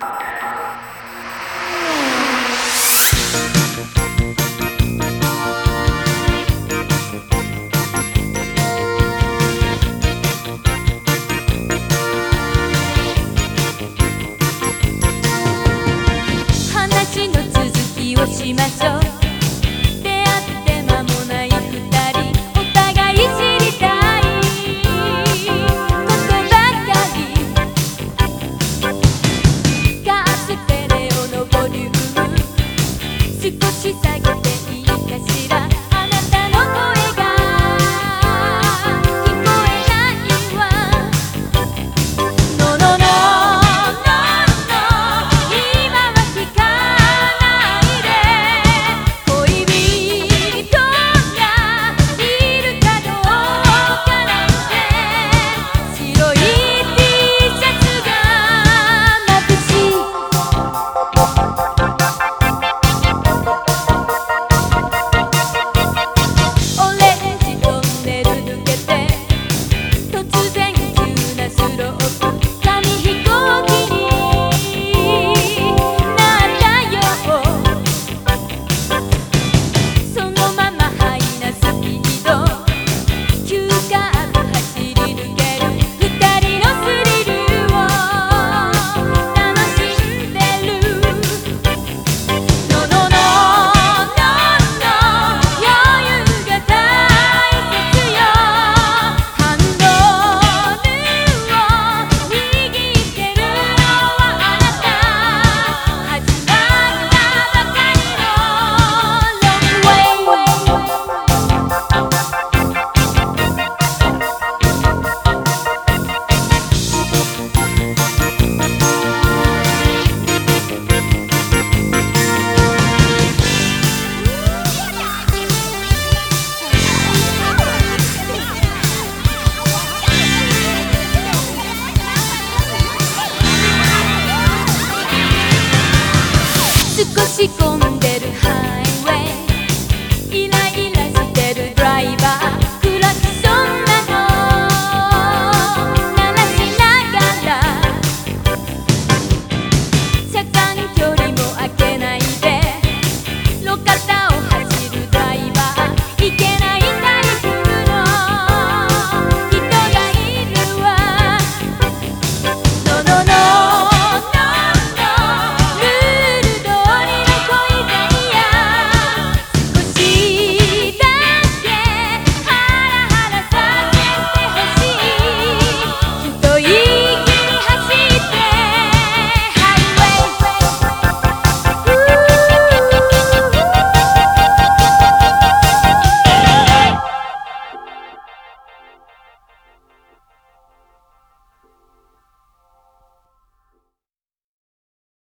Thank today. Ik kom.